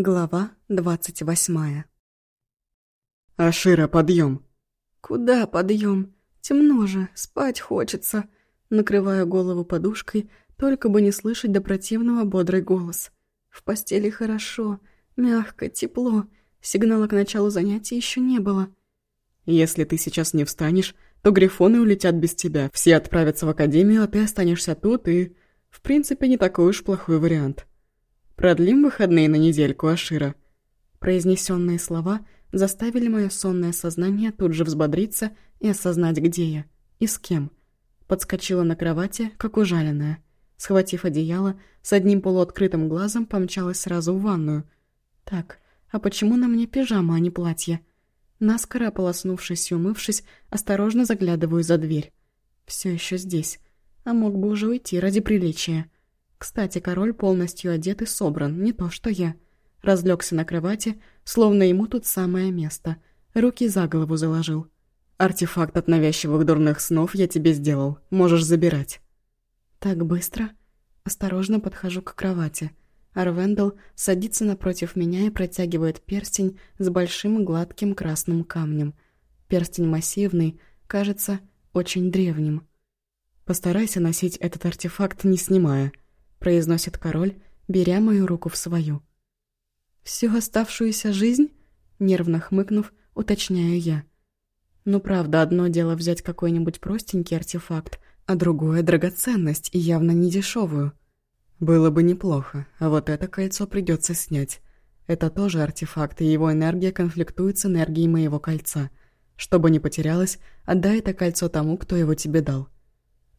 Глава двадцать восьмая. «Ашира, подъем!» «Куда подъем? Темно же, спать хочется!» Накрываю голову подушкой, только бы не слышать до противного бодрый голос. В постели хорошо, мягко, тепло. Сигнала к началу занятий еще не было. «Если ты сейчас не встанешь, то грифоны улетят без тебя. Все отправятся в академию, а ты останешься тут и...» В принципе, не такой уж плохой вариант. Продлим выходные на недельку, Ашира». Произнесенные слова заставили мое сонное сознание тут же взбодриться и осознать, где я и с кем. Подскочила на кровати, как ужаленная. Схватив одеяло, с одним полуоткрытым глазом помчалась сразу в ванную. «Так, а почему на мне пижама, а не платье?» Наскоро ополоснувшись и умывшись, осторожно заглядываю за дверь. Все еще здесь. А мог бы уже уйти ради приличия. Кстати, король полностью одет и собран, не то что я. Разлегся на кровати, словно ему тут самое место. Руки за голову заложил. «Артефакт от навязчивых дурных снов я тебе сделал. Можешь забирать». «Так быстро?» Осторожно подхожу к кровати. Арвендел садится напротив меня и протягивает перстень с большим гладким красным камнем. Перстень массивный, кажется, очень древним. «Постарайся носить этот артефакт, не снимая», — произносит король, беря мою руку в свою. «Всю оставшуюся жизнь?» — нервно хмыкнув, уточняю я. «Ну правда, одно дело взять какой-нибудь простенький артефакт, а другое — драгоценность, и явно не дешевую. Было бы неплохо, а вот это кольцо придется снять. Это тоже артефакт, и его энергия конфликтует с энергией моего кольца. Чтобы не потерялось, отдай это кольцо тому, кто его тебе дал».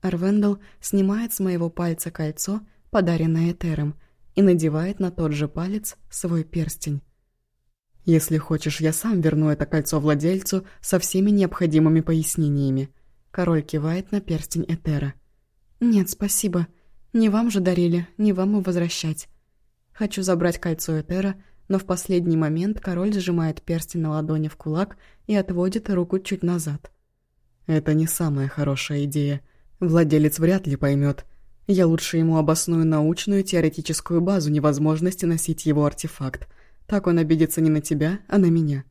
Арвендел снимает с моего пальца кольцо — подаренное Этером, и надевает на тот же палец свой перстень. «Если хочешь, я сам верну это кольцо владельцу со всеми необходимыми пояснениями». Король кивает на перстень Этера. «Нет, спасибо. Не вам же дарили, не вам и возвращать. Хочу забрать кольцо Этера, но в последний момент король сжимает перстень на ладони в кулак и отводит руку чуть назад. Это не самая хорошая идея. Владелец вряд ли поймет, я лучше ему обосную научную теоретическую базу невозможности носить его артефакт. Так он обидится не на тебя, а на меня.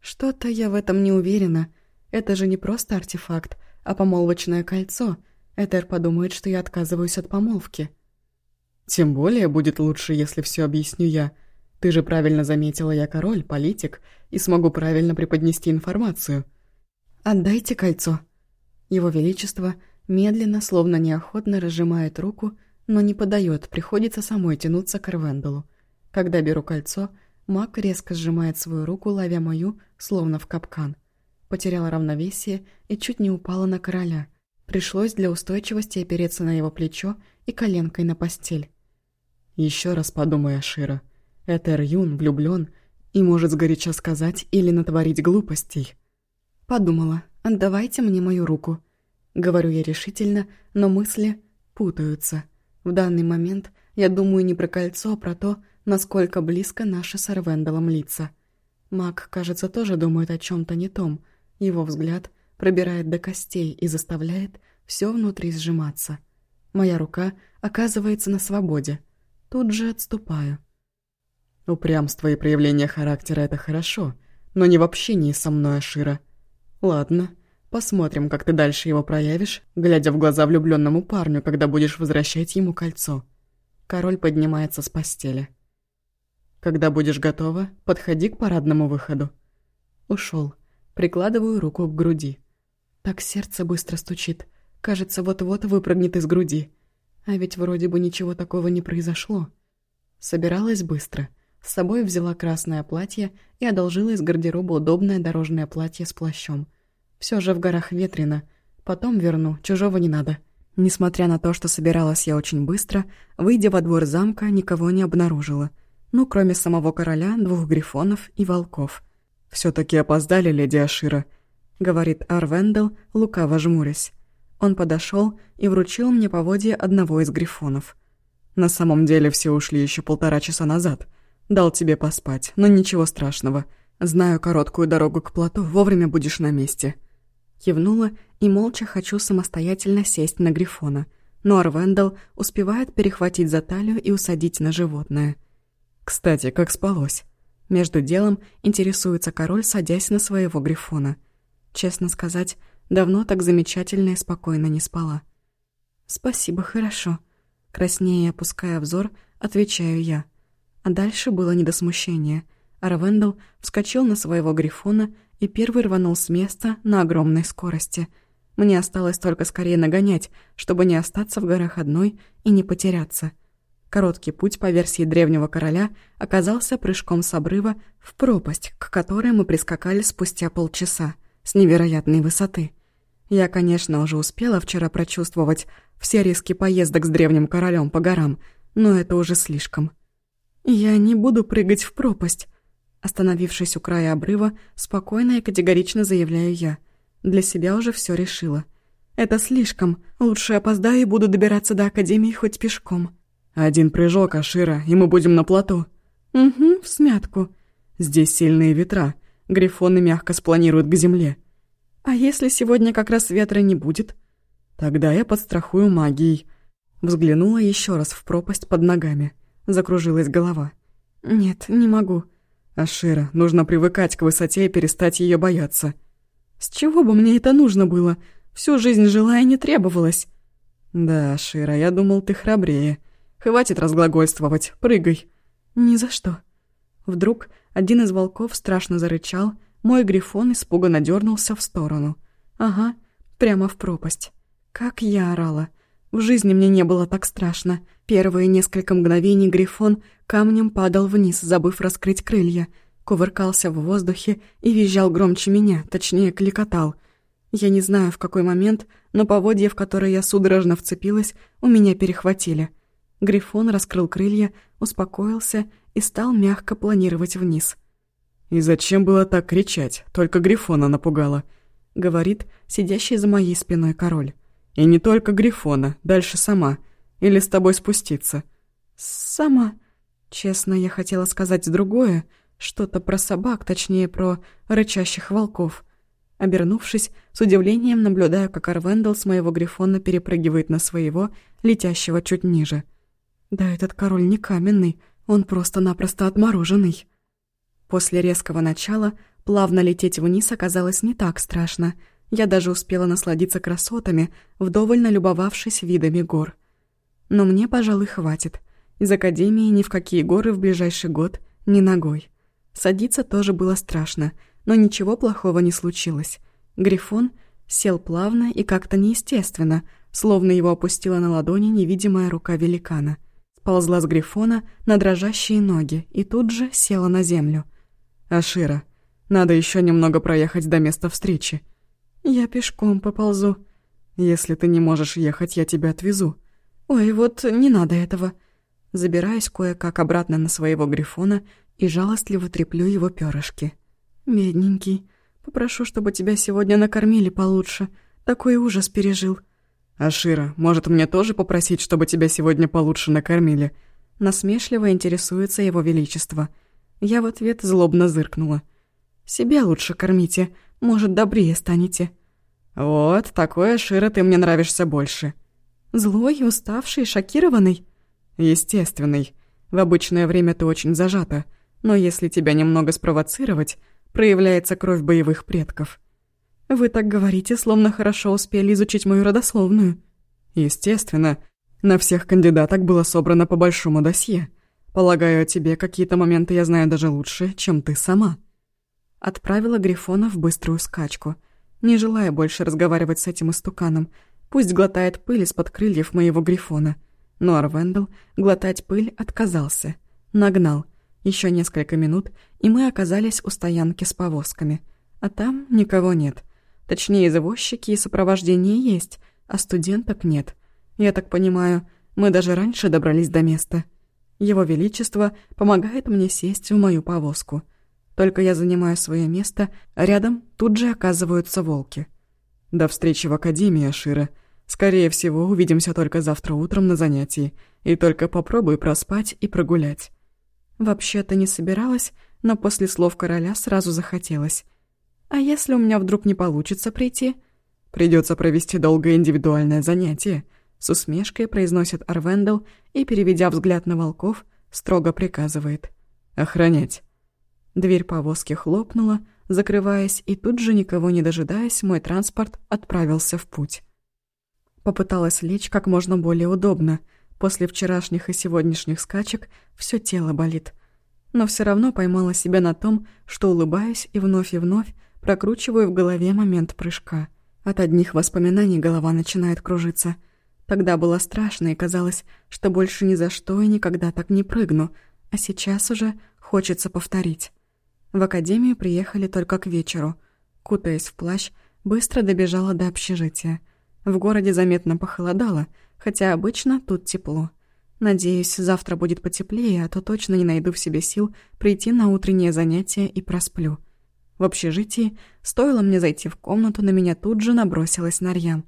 Что-то я в этом не уверена. Это же не просто артефакт, а помолвочное кольцо. Этер подумает, что я отказываюсь от помолвки. Тем более будет лучше, если все объясню я. Ты же правильно заметила, я король, политик, и смогу правильно преподнести информацию. Отдайте кольцо. Его Величество – Медленно, словно неохотно разжимает руку, но не подает, приходится самой тянуться к Эрвендалу. Когда беру кольцо, маг резко сжимает свою руку, ловя мою, словно в капкан. Потеряла равновесие и чуть не упала на короля. Пришлось для устойчивости опереться на его плечо и коленкой на постель. Еще раз подумай, Ашира. Это Юн влюблен и может сгоряча сказать или натворить глупостей. Подумала, отдавайте мне мою руку. Говорю я решительно, но мысли путаются. В данный момент я думаю не про кольцо, а про то, насколько близко наши с Арвендалом лица. Маг, кажется, тоже думает о чем то не том. Его взгляд пробирает до костей и заставляет все внутри сжиматься. Моя рука оказывается на свободе. Тут же отступаю. Упрямство и проявление характера — это хорошо, но не в общении со мной, Ашира. Ладно, Посмотрим, как ты дальше его проявишь, глядя в глаза влюбленному парню, когда будешь возвращать ему кольцо. Король поднимается с постели. Когда будешь готова, подходи к парадному выходу. Ушел. Прикладываю руку к груди. Так сердце быстро стучит. Кажется, вот-вот выпрыгнет из груди. А ведь вроде бы ничего такого не произошло. Собиралась быстро. С собой взяла красное платье и одолжила из гардероба удобное дорожное платье с плащом – все же в горах ветрено. Потом верну, чужого не надо. Несмотря на то, что собиралась я очень быстро, выйдя во двор замка, никого не обнаружила. Ну, кроме самого короля, двух грифонов и волков. все таки опоздали, леди Ашира», — говорит Арвендел, лукаво жмурясь. Он подошел и вручил мне поводье одного из грифонов. «На самом деле все ушли еще полтора часа назад. Дал тебе поспать, но ничего страшного. Знаю короткую дорогу к плоту, вовремя будешь на месте». Кивнула и молча хочу самостоятельно сесть на Грифона. Но Арвендел успевает перехватить за талию и усадить на животное. Кстати, как спалось? Между делом интересуется король, садясь на своего грифона. Честно сказать, давно так замечательно и спокойно не спала. «Спасибо, хорошо». Краснее опуская взор, отвечаю я. А дальше было не до смущения. Арвендел вскочил на своего грифона и первый рванул с места на огромной скорости. Мне осталось только скорее нагонять, чтобы не остаться в горах одной и не потеряться. Короткий путь по версии древнего короля оказался прыжком с обрыва в пропасть, к которой мы прискакали спустя полчаса, с невероятной высоты. Я, конечно, уже успела вчера прочувствовать все риски поездок с древним королем по горам, но это уже слишком. «Я не буду прыгать в пропасть», Остановившись у края обрыва, спокойно и категорично заявляю я. Для себя уже все решила. Это слишком. Лучше опоздаю и буду добираться до Академии хоть пешком. Один прыжок, Ашира, и мы будем на плоту. Угу, в смятку. Здесь сильные ветра. Грифоны мягко спланируют к земле. А если сегодня как раз ветра не будет? Тогда я подстрахую магией. Взглянула еще раз в пропасть под ногами. Закружилась голова. Нет, не могу. Ашира, нужно привыкать к высоте и перестать ее бояться. С чего бы мне это нужно было? Всю жизнь жила и не требовалась. Да, Ашира, я думал, ты храбрее. Хватит разглагольствовать, прыгай. Ни за что. Вдруг один из волков страшно зарычал, мой грифон испуганно дернулся в сторону. Ага, прямо в пропасть. Как я орала. В жизни мне не было так страшно. Первые несколько мгновений Грифон камнем падал вниз, забыв раскрыть крылья, кувыркался в воздухе и визжал громче меня, точнее, кликотал. Я не знаю, в какой момент, но поводья, в которые я судорожно вцепилась, у меня перехватили. Грифон раскрыл крылья, успокоился и стал мягко планировать вниз. «И зачем было так кричать? Только Грифона напугала», — говорит сидящий за моей спиной король. «И не только Грифона, дальше сама». Или с тобой спуститься?» «Сама. Честно, я хотела сказать другое. Что-то про собак, точнее, про рычащих волков». Обернувшись, с удивлением наблюдаю, как Арвендел с моего грифона перепрыгивает на своего, летящего чуть ниже. Да этот король не каменный, он просто-напросто отмороженный. После резкого начала плавно лететь вниз оказалось не так страшно. Я даже успела насладиться красотами, вдоволь налюбовавшись видами гор. Но мне, пожалуй, хватит. Из академии ни в какие горы в ближайший год ни ногой. Садиться тоже было страшно, но ничего плохого не случилось. Грифон сел плавно и как-то неестественно, словно его опустила на ладони невидимая рука великана. Сползла с Грифона на дрожащие ноги и тут же села на землю. «Ашира, надо еще немного проехать до места встречи». «Я пешком поползу». «Если ты не можешь ехать, я тебя отвезу». «Ой, вот не надо этого». Забираюсь кое-как обратно на своего грифона и жалостливо треплю его перышки. «Бедненький, попрошу, чтобы тебя сегодня накормили получше. Такой ужас пережил». «Ашира, может, мне тоже попросить, чтобы тебя сегодня получше накормили?» Насмешливо интересуется его величество. Я в ответ злобно зыркнула. «Себя лучше кормите, может, добрее станете». «Вот, такой Ашира ты мне нравишься больше». Злой, уставший, шокированный? Естественный. В обычное время ты очень зажата, но если тебя немного спровоцировать, проявляется кровь боевых предков. Вы так говорите, словно хорошо успели изучить мою родословную. Естественно. На всех кандидаток было собрано по большому досье. Полагаю, о тебе какие-то моменты я знаю даже лучше, чем ты сама. Отправила Грифона в быструю скачку, не желая больше разговаривать с этим истуканом, Пусть глотает пыль из-под крыльев моего грифона. Но Арвендел глотать пыль отказался. Нагнал. Еще несколько минут, и мы оказались у стоянки с повозками. А там никого нет. Точнее, извозчики и сопровождение есть, а студенток нет. Я так понимаю, мы даже раньше добрались до места. Его Величество помогает мне сесть в мою повозку. Только я занимаю свое место, а рядом тут же оказываются волки. «До встречи в Академии, Ашира. Скорее всего, увидимся только завтра утром на занятии. И только попробуй проспать и прогулять». Вообще-то не собиралась, но после слов короля сразу захотелось. «А если у меня вдруг не получится прийти?» Придется провести долгое индивидуальное занятие», — с усмешкой произносит Арвендел и, переведя взгляд на волков, строго приказывает. Охранять». Дверь повозки хлопнула, закрываясь, и тут же, никого не дожидаясь, мой транспорт отправился в путь. Попыталась лечь как можно более удобно. После вчерашних и сегодняшних скачек все тело болит. Но все равно поймала себя на том, что улыбаюсь и вновь и вновь прокручиваю в голове момент прыжка. От одних воспоминаний голова начинает кружиться. Тогда было страшно и казалось, что больше ни за что и никогда так не прыгну, а сейчас уже хочется повторить. В академию приехали только к вечеру. Кутаясь в плащ, быстро добежала до общежития. В городе заметно похолодало, хотя обычно тут тепло. Надеюсь, завтра будет потеплее, а то точно не найду в себе сил прийти на утреннее занятие и просплю. В общежитии, стоило мне зайти в комнату, на меня тут же набросилась Нарьян.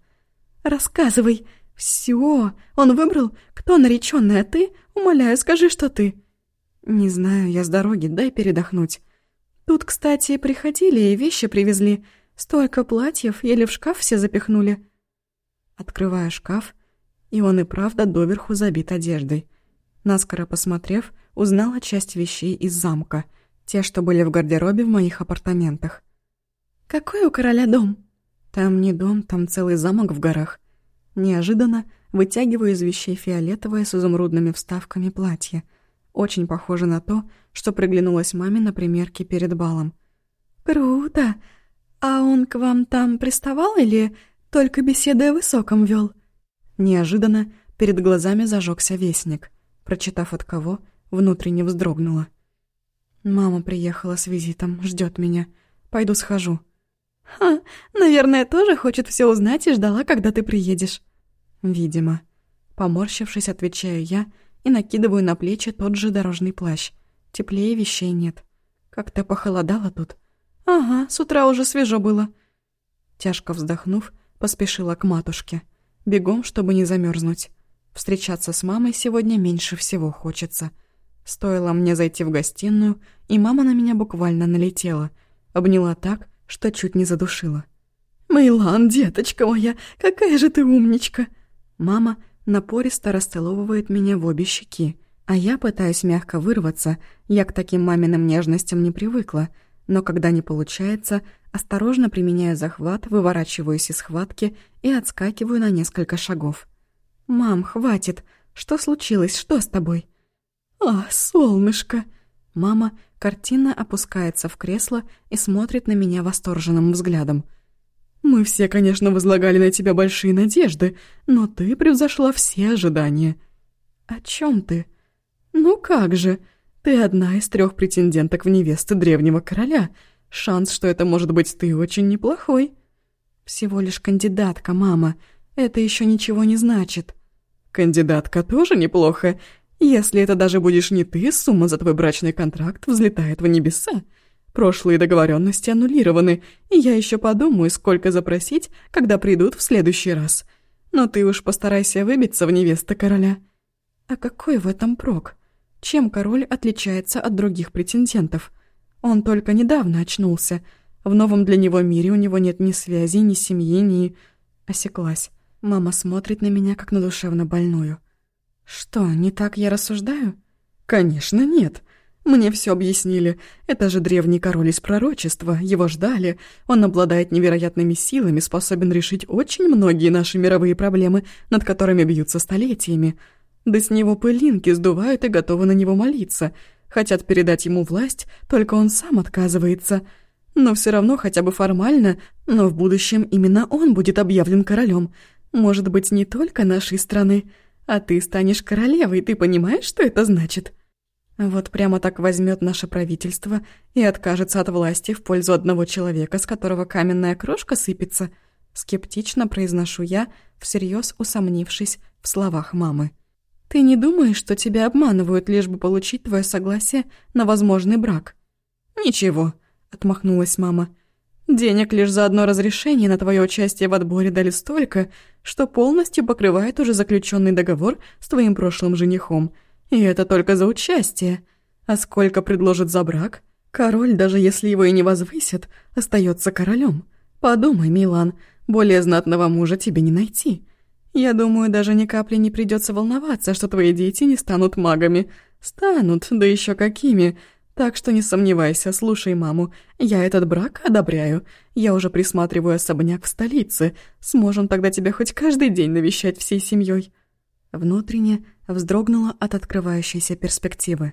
«Рассказывай! Все, Он выбрал? Кто наречённый, а ты? Умоляю, скажи, что ты!» «Не знаю, я с дороги, дай передохнуть». Тут, кстати, приходили и вещи привезли. Столько платьев, еле в шкаф все запихнули. Открываю шкаф, и он и правда доверху забит одеждой. Наскоро посмотрев, узнала часть вещей из замка, те, что были в гардеробе в моих апартаментах. «Какой у короля дом?» «Там не дом, там целый замок в горах». Неожиданно вытягиваю из вещей фиолетовое с изумрудными вставками платье. Очень похоже на то, что приглянулось маме на примерке перед балом. «Круто! А он к вам там приставал или только беседы о высоком вел? Неожиданно перед глазами зажегся вестник. Прочитав от кого, внутренне вздрогнула. «Мама приехала с визитом, ждет меня. Пойду схожу». «Ха, наверное, тоже хочет все узнать и ждала, когда ты приедешь». «Видимо». Поморщившись, отвечаю я и накидываю на плечи тот же дорожный плащ. Теплее вещей нет. Как-то похолодало тут. Ага, с утра уже свежо было. Тяжко вздохнув, поспешила к матушке. Бегом, чтобы не замерзнуть. Встречаться с мамой сегодня меньше всего хочется. Стоило мне зайти в гостиную, и мама на меня буквально налетела. Обняла так, что чуть не задушила. «Мейлан, деточка моя, какая же ты умничка!» Мама напористо расцеловывает меня в обе щеки. А я пытаюсь мягко вырваться, я к таким маминым нежностям не привыкла, но когда не получается, осторожно применяю захват, выворачиваюсь из схватки и отскакиваю на несколько шагов. «Мам, хватит! Что случилось? Что с тобой?» «А, солнышко!» Мама картинно опускается в кресло и смотрит на меня восторженным взглядом. «Мы все, конечно, возлагали на тебя большие надежды, но ты превзошла все ожидания». «О чем ты?» «Ну как же, ты одна из трех претенденток в невесты древнего короля. Шанс, что это может быть ты, очень неплохой». «Всего лишь кандидатка, мама. Это еще ничего не значит». «Кандидатка тоже неплохо. Если это даже будешь не ты, сумма за твой брачный контракт взлетает в небеса. Прошлые договоренности аннулированы, и я еще подумаю, сколько запросить, когда придут в следующий раз. Но ты уж постарайся выбиться в невеста короля». «А какой в этом прок?» Чем король отличается от других претендентов? Он только недавно очнулся. В новом для него мире у него нет ни связи, ни семьи, ни... Осеклась. Мама смотрит на меня, как на душевно больную. Что, не так я рассуждаю? Конечно, нет. Мне все объяснили. Это же древний король из пророчества. Его ждали. Он обладает невероятными силами, способен решить очень многие наши мировые проблемы, над которыми бьются столетиями. Да с него пылинки сдувают и готовы на него молиться. Хотят передать ему власть, только он сам отказывается. Но все равно хотя бы формально, но в будущем именно он будет объявлен королем. Может быть, не только нашей страны. А ты станешь королевой, ты понимаешь, что это значит? Вот прямо так возьмет наше правительство и откажется от власти в пользу одного человека, с которого каменная крошка сыпется. Скептично произношу я, всерьез усомнившись в словах мамы. Ты не думаешь, что тебя обманывают, лишь бы получить твое согласие на возможный брак?» «Ничего», — отмахнулась мама. «Денег лишь за одно разрешение на твое участие в отборе дали столько, что полностью покрывает уже заключенный договор с твоим прошлым женихом. И это только за участие. А сколько предложат за брак? Король, даже если его и не возвысят, остается королем. Подумай, Милан, более знатного мужа тебе не найти». Я думаю, даже ни капли не придется волноваться, что твои дети не станут магами. Станут, да еще какими. Так что не сомневайся, слушай маму. Я этот брак одобряю. Я уже присматриваю особняк в столице. Сможем тогда тебя хоть каждый день навещать всей семьей. Внутренне вздрогнула от открывающейся перспективы.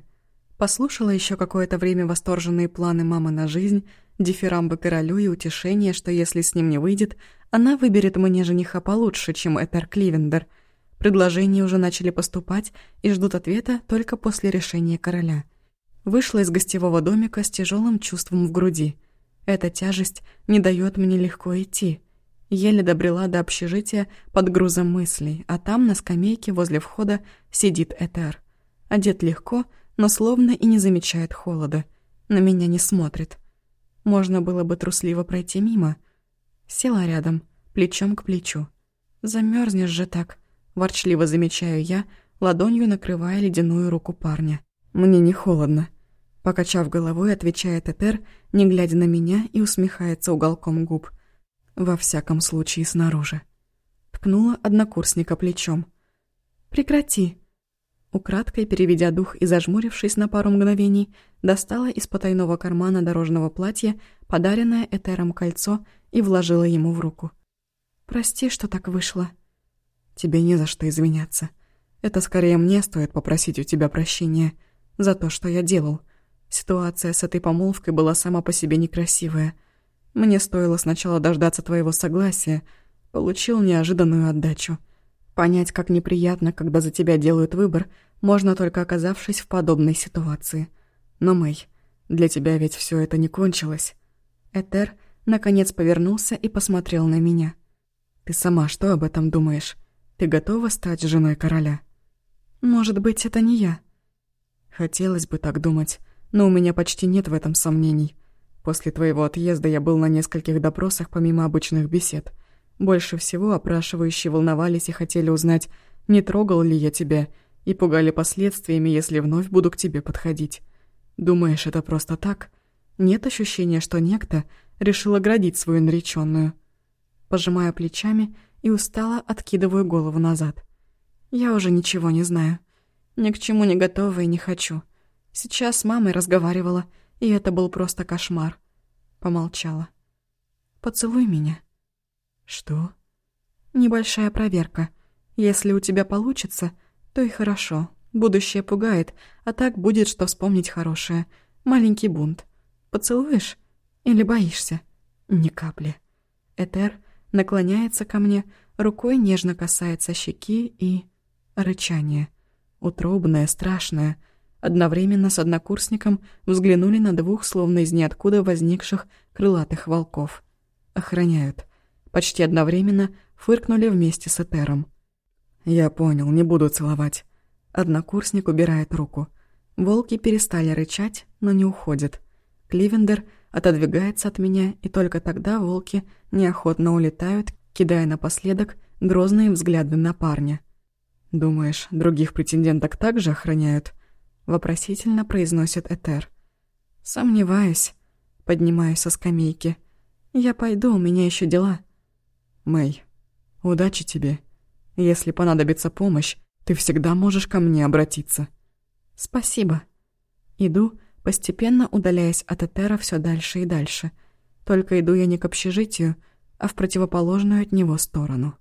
Послушала еще какое-то время восторженные планы мамы на жизнь, дифирамбы королю и утешение, что если с ним не выйдет, она выберет мне жениха получше, чем Этер Кливендер. Предложения уже начали поступать и ждут ответа только после решения короля. Вышла из гостевого домика с тяжелым чувством в груди. Эта тяжесть не дает мне легко идти. Еле добрела до общежития под грузом мыслей, а там на скамейке возле входа сидит Этер. Одет легко, но словно и не замечает холода. На меня не смотрит. Можно было бы трусливо пройти мимо. Села рядом, плечом к плечу. Замерзнешь же так, ворчливо замечаю я, ладонью накрывая ледяную руку парня. Мне не холодно. Покачав головой, отвечает Этер, не глядя на меня и усмехается уголком губ. Во всяком случае, снаружи. Ткнула однокурсника плечом. «Прекрати!» Украдкой, переведя дух и зажмурившись на пару мгновений, достала из потайного кармана дорожного платья подаренное Этером кольцо и вложила ему в руку. «Прости, что так вышло». «Тебе не за что извиняться. Это скорее мне стоит попросить у тебя прощения за то, что я делал. Ситуация с этой помолвкой была сама по себе некрасивая». Мне стоило сначала дождаться твоего согласия. Получил неожиданную отдачу. Понять, как неприятно, когда за тебя делают выбор, можно только оказавшись в подобной ситуации. Но, Мэй, для тебя ведь все это не кончилось. Этер, наконец, повернулся и посмотрел на меня. Ты сама что об этом думаешь? Ты готова стать женой короля? Может быть, это не я. Хотелось бы так думать, но у меня почти нет в этом сомнений. После твоего отъезда я был на нескольких допросах помимо обычных бесед. Больше всего опрашивающие волновались и хотели узнать, не трогал ли я тебя, и пугали последствиями, если вновь буду к тебе подходить. Думаешь, это просто так? Нет ощущения, что некто решил оградить свою нареченную. Пожимаю плечами и устало откидываю голову назад. Я уже ничего не знаю. Ни к чему не готова и не хочу. Сейчас с мамой разговаривала — и это был просто кошмар. Помолчала. «Поцелуй меня». «Что?» «Небольшая проверка. Если у тебя получится, то и хорошо. Будущее пугает, а так будет, что вспомнить хорошее. Маленький бунт. Поцелуешь? Или боишься?» «Ни капли». Этер наклоняется ко мне, рукой нежно касается щеки и... Рычание. Утробное, страшное — одновременно с однокурсником взглянули на двух, словно из ниоткуда возникших крылатых волков. Охраняют. Почти одновременно фыркнули вместе с Этером. «Я понял, не буду целовать». Однокурсник убирает руку. Волки перестали рычать, но не уходят. Кливендер отодвигается от меня, и только тогда волки неохотно улетают, кидая напоследок грозные взгляды на парня. «Думаешь, других претенденток также охраняют?» вопросительно произносит Этер. Сомневаюсь. Поднимаюсь со скамейки. Я пойду, у меня еще дела. Мэй, удачи тебе. Если понадобится помощь, ты всегда можешь ко мне обратиться. Спасибо. Иду, постепенно удаляясь от Этера все дальше и дальше. Только иду я не к общежитию, а в противоположную от него сторону.